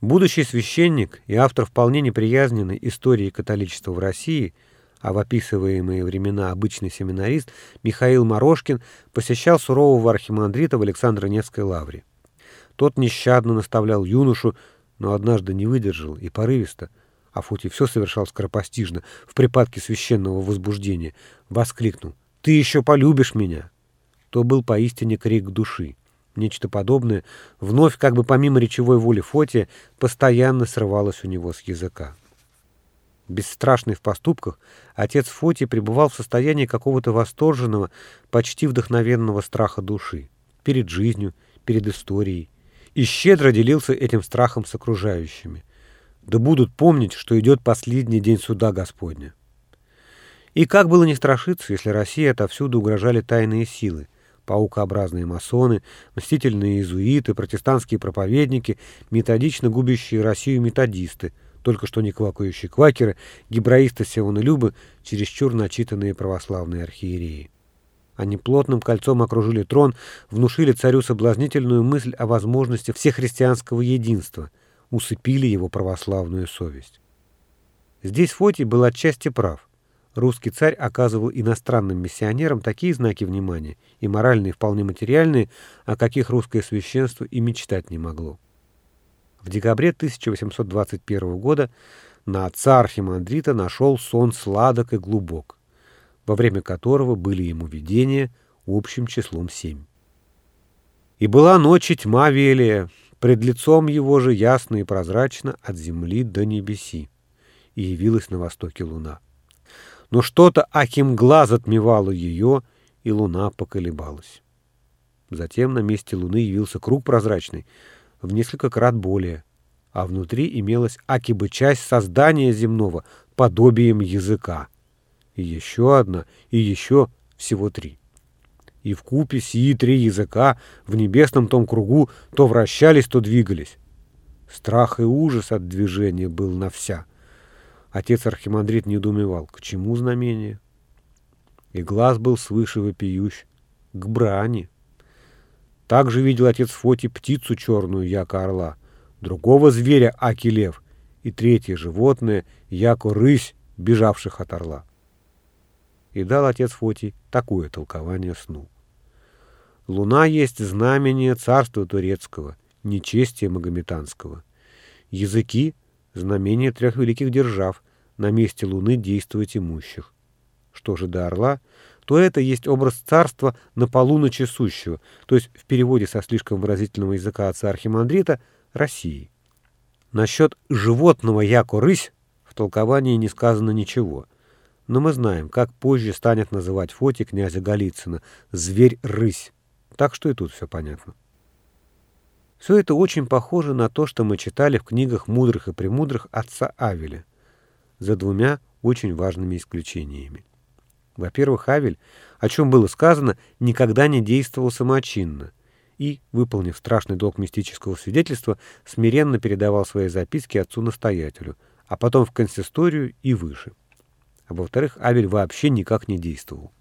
Будущий священник и автор вполне неприязненной истории католичества в России, а в описываемые времена обычный семинарист Михаил Морошкин посещал сурового архимандрита в Александро-Невской лавре. Тот нещадно наставлял юношу, но однажды не выдержал и порывисто, а Фотий все совершал скоропостижно, в припадке священного возбуждения, воскликнул «Ты еще полюбишь меня!» То был поистине крик души. Нечто подобное, вновь как бы помимо речевой воли Фотия, постоянно срывалось у него с языка. Бесстрашный в поступках, отец Фотий пребывал в состоянии какого-то восторженного, почти вдохновенного страха души перед жизнью, перед историей, и щедро делился этим страхом с окружающими. Да будут помнить, что идет последний день суда Господня. И как было не страшиться, если России отовсюду угрожали тайные силы, паукообразные масоны, мстительные иезуиты, протестантские проповедники, методично губящие Россию методисты, только что не квакающие квакеры, гибраисты Сионы-Любы, чересчур начитанные православные архиереи. Они плотным кольцом окружили трон, внушили царю соблазнительную мысль о возможности всехристианского единства, усыпили его православную совесть. Здесь Фотий был отчасти прав русский царь оказывал иностранным миссионерам такие знаки внимания, и моральные, и вполне материальные, о каких русское священство и мечтать не могло. В декабре 1821 года на отца Архимандрита нашел сон сладок и глубок, во время которого были ему видения общим числом семь. И была ночь и тьма велия, пред лицом его же ясно и прозрачно от земли до небеси, и явилась на востоке луна но что-то Ахимгла затмевало ее, и луна поколебалась. Затем на месте луны явился круг прозрачный, в несколько крат более, а внутри имелась акибы часть создания земного, подобием языка. И еще одна, и еще всего три. И в купе сии три языка в небесном том кругу то вращались, то двигались. Страх и ужас от движения был на вся. Отец Архимандрит недоумевал, к чему знамение? И глаз был свыше вопиющ, к брани. Также видел отец Фоти птицу черную, яко орла, другого зверя, аки лев, и третье животное, яко рысь, бежавших от орла. И дал отец Фоти такое толкование сну. Луна есть знамение царства турецкого, нечестия магометанского. Языки знамение трех великих держав, на месте Луны действовать имущих. Что же до Орла, то это есть образ царства на полуночи сущего, то есть в переводе со слишком выразительного языка отца Архимандрита России. Насчет животного яко рысь в толковании не сказано ничего, но мы знаем, как позже станет называть Фоти князя Голицына «зверь-рысь», так что и тут все понятно. Все это очень похоже на то, что мы читали в книгах мудрых и премудрых отца Авеля, за двумя очень важными исключениями. Во-первых, Авель, о чем было сказано, никогда не действовал самочинно и, выполнив страшный долг мистического свидетельства, смиренно передавал свои записки отцу-настоятелю, а потом в консисторию и выше. А во-вторых, Авель вообще никак не действовал.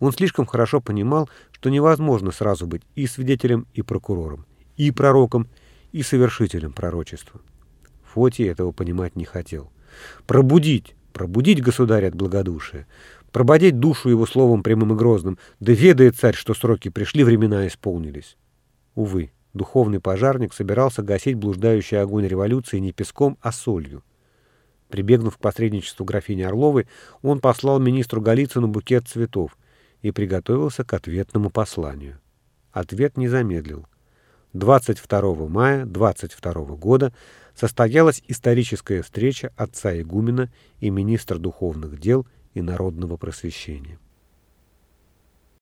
Он слишком хорошо понимал, что невозможно сразу быть и свидетелем, и прокурором, и пророком, и совершителем пророчества. Фотий этого понимать не хотел. Пробудить, пробудить государя от благодушия, прободить душу его словом прямым и грозным, да ведает царь, что сроки пришли, времена исполнились. Увы, духовный пожарник собирался гасить блуждающий огонь революции не песком, а солью. Прибегнув к посредничеству графини Орловой, он послал министру Голицыну букет цветов и приготовился к ответному посланию. Ответ не замедлил. 22 мая 22 года состоялась историческая встреча отца игумена и министра духовных дел и народного просвещения.